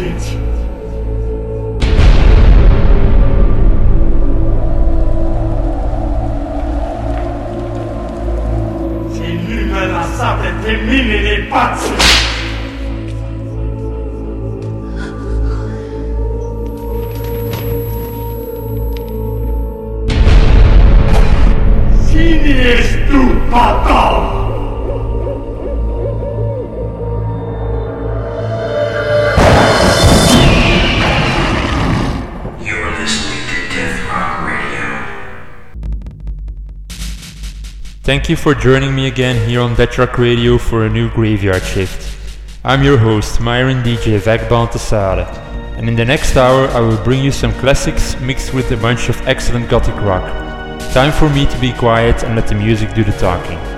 message. Thank you for joining me again here on Deathrock Radio for a new graveyard shift. I'm your host, Myron DJ Vec and in the next hour I will bring you some classics mixed with a bunch of excellent gothic rock. Time for me to be quiet and let the music do the talking.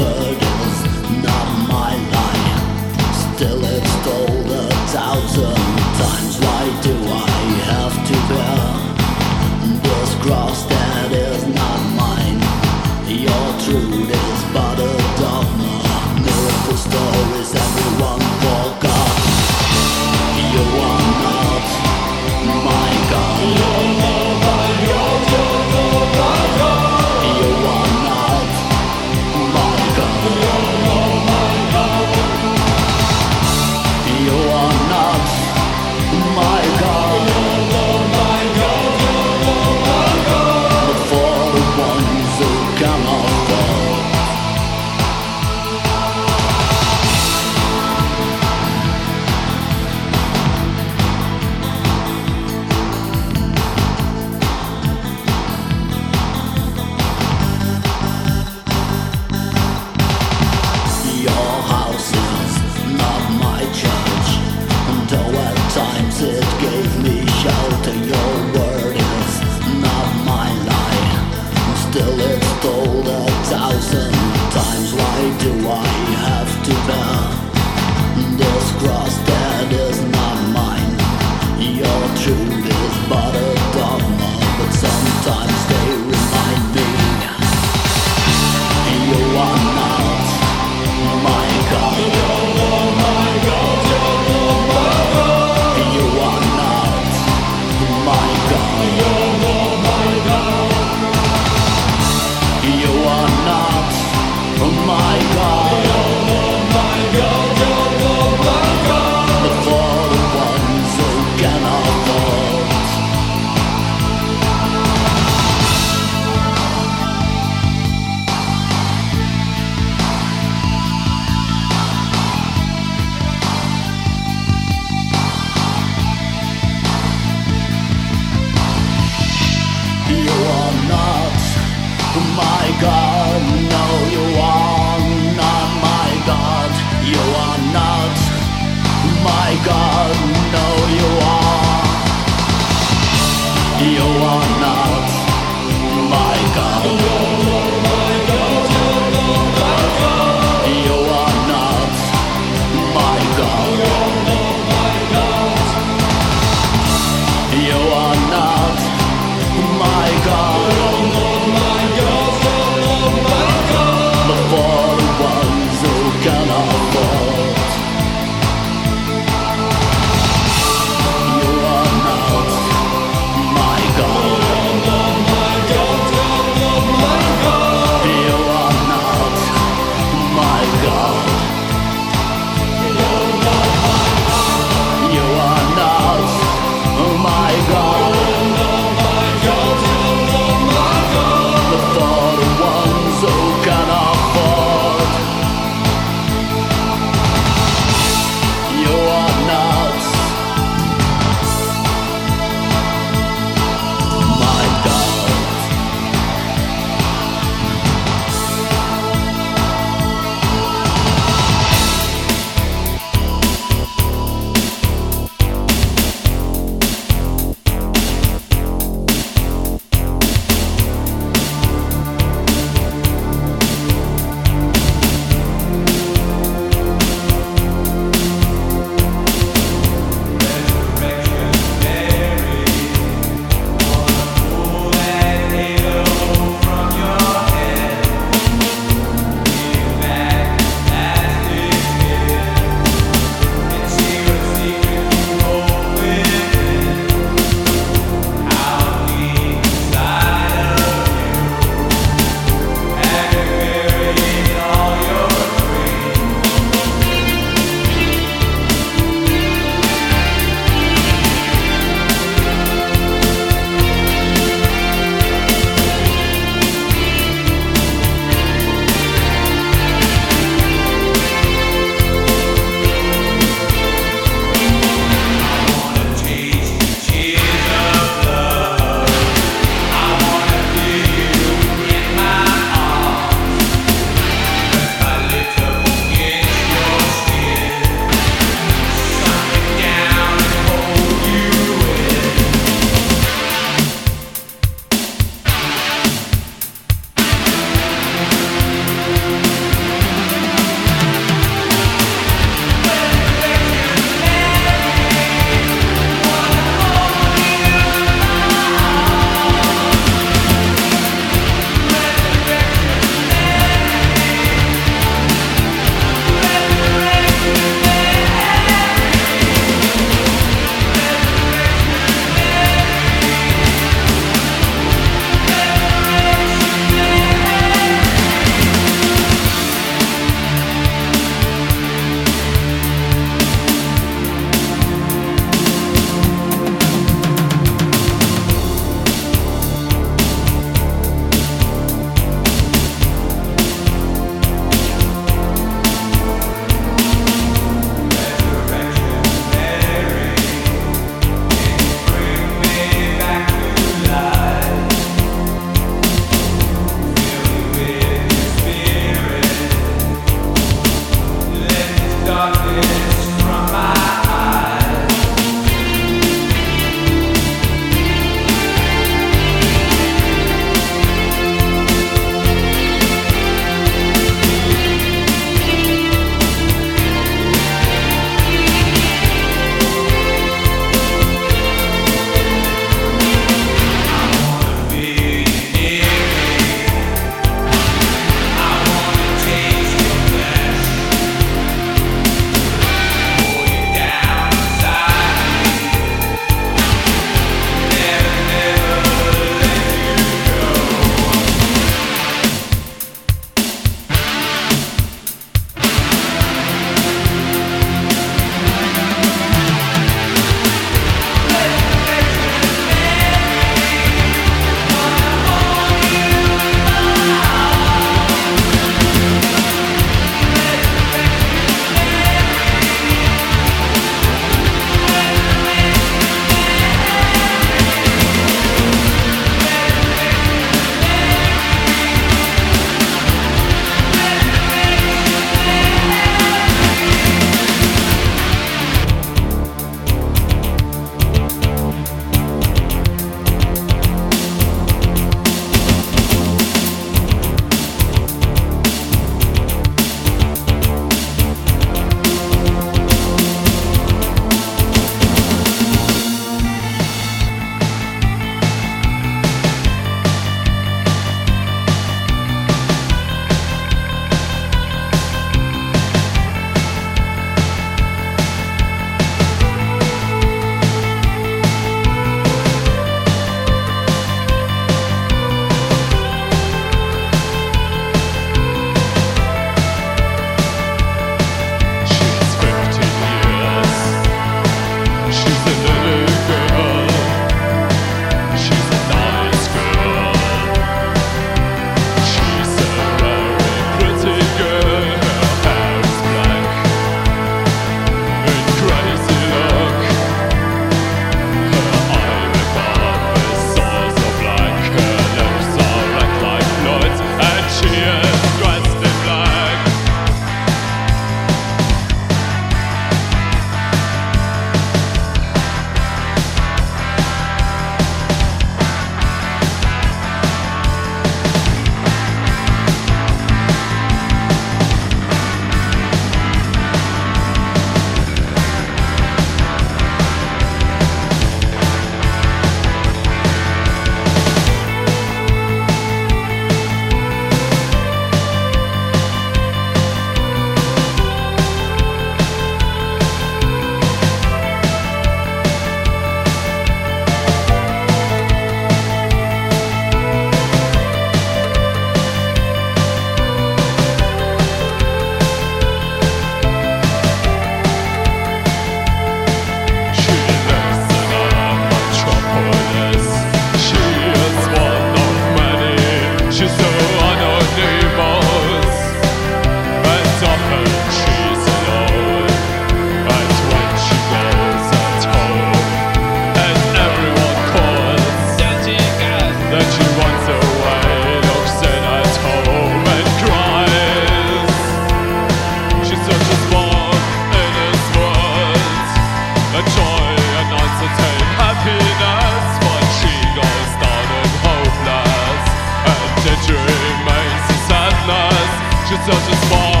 such a small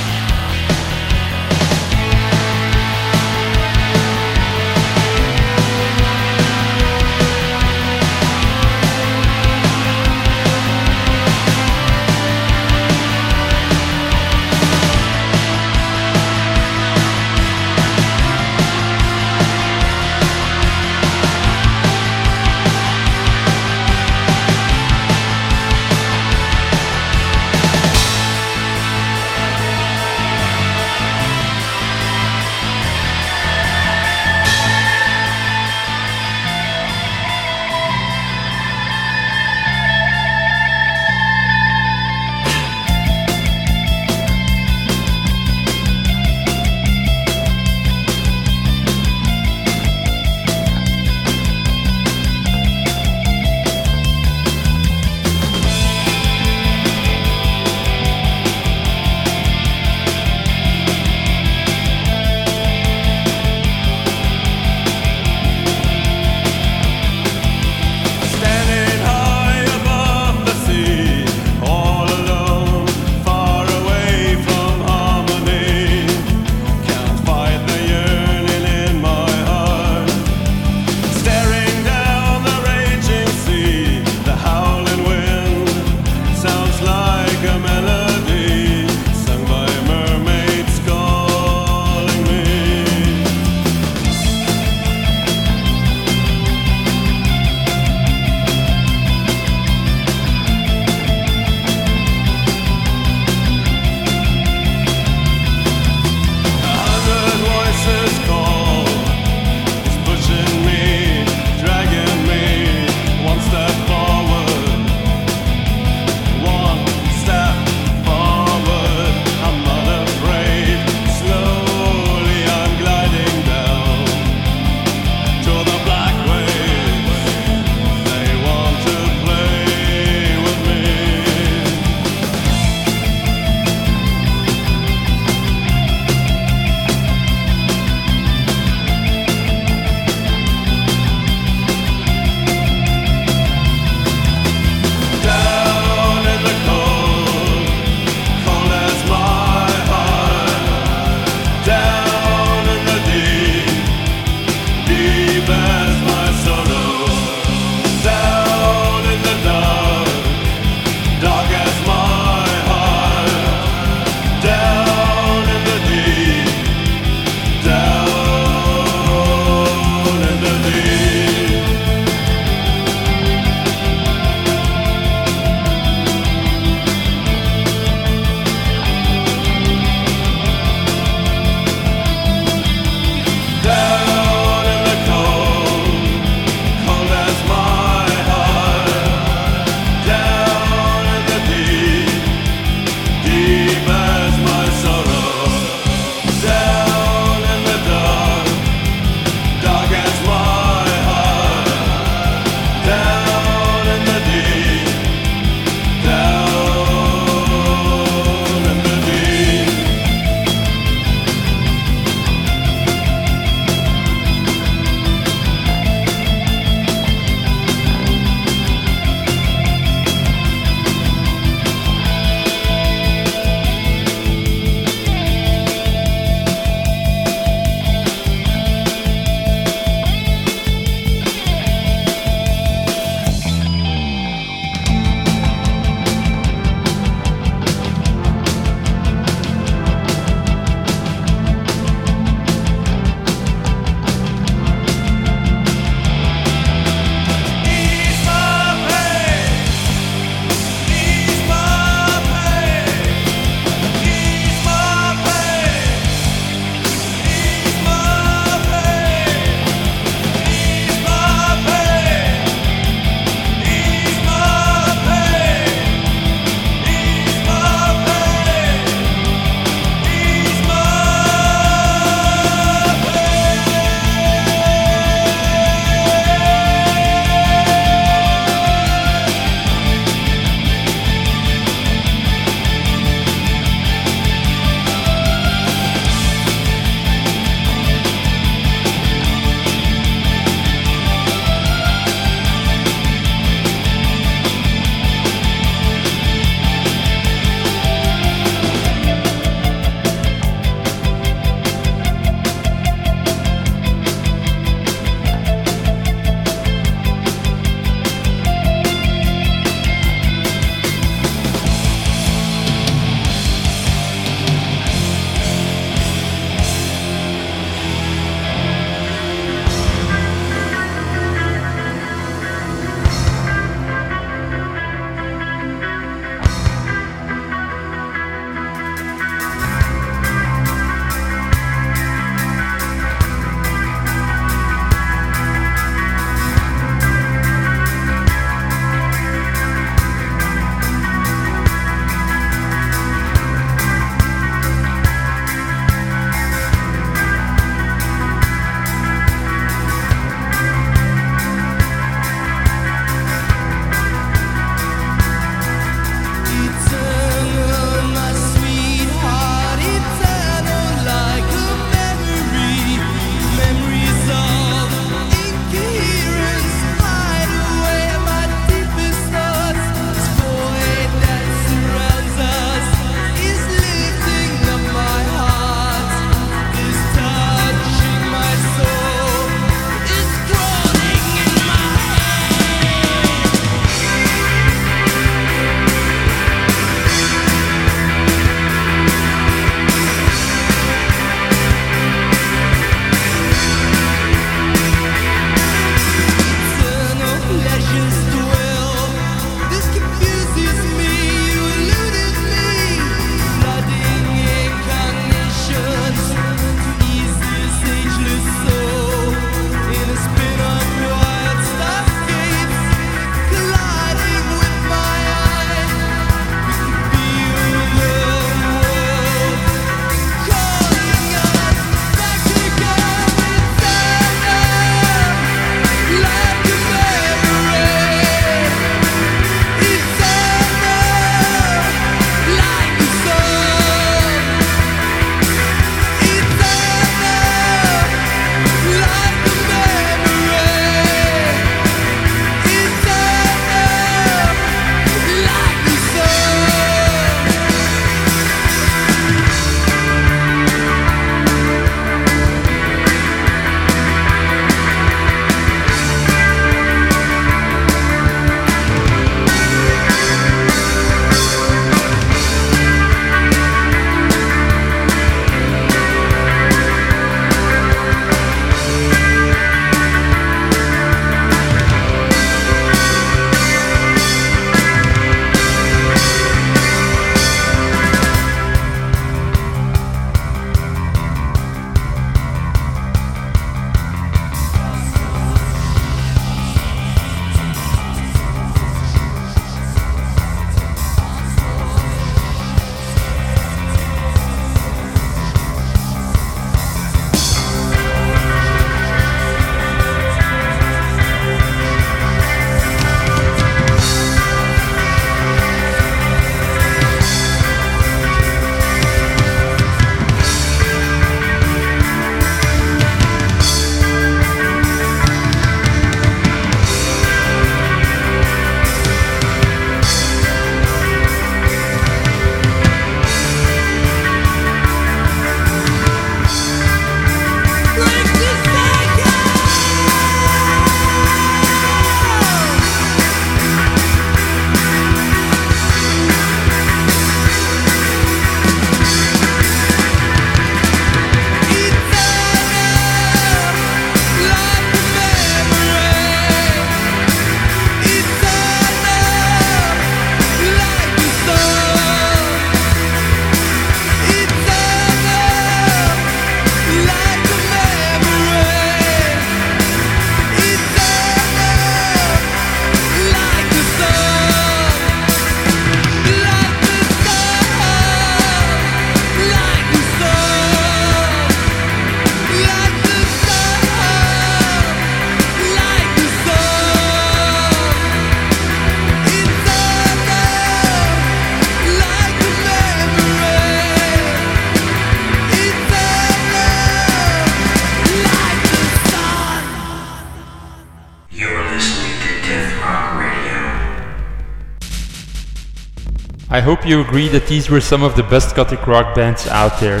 hope you agree that these were some of the best gothic rock bands out there.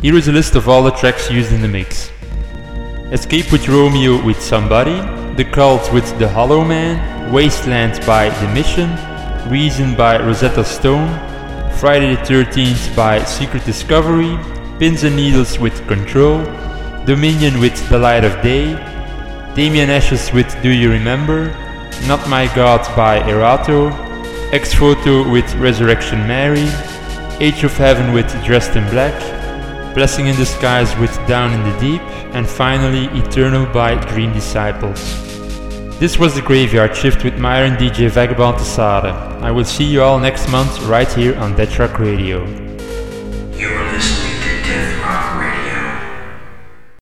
Here is a list of all the tracks used in the mix. Escape with Romeo with Somebody, The Cult with The Hollow Man, Wasteland by The Mission, Reason by Rosetta Stone, Friday the 13th by Secret Discovery, Pins and Needles with Control, Dominion with The Light of Day, Damien Ashes with Do You Remember, Not My God by Erato, Ex Photo with Resurrection Mary, Age of Heaven with Dressed in Black, Blessing in the Skies with Down in the Deep, and finally Eternal by Dream Disciples. This was the Graveyard Shift with Myron DJ Vagabond Tesade. I will see you all next month right here on Deathrock Radio.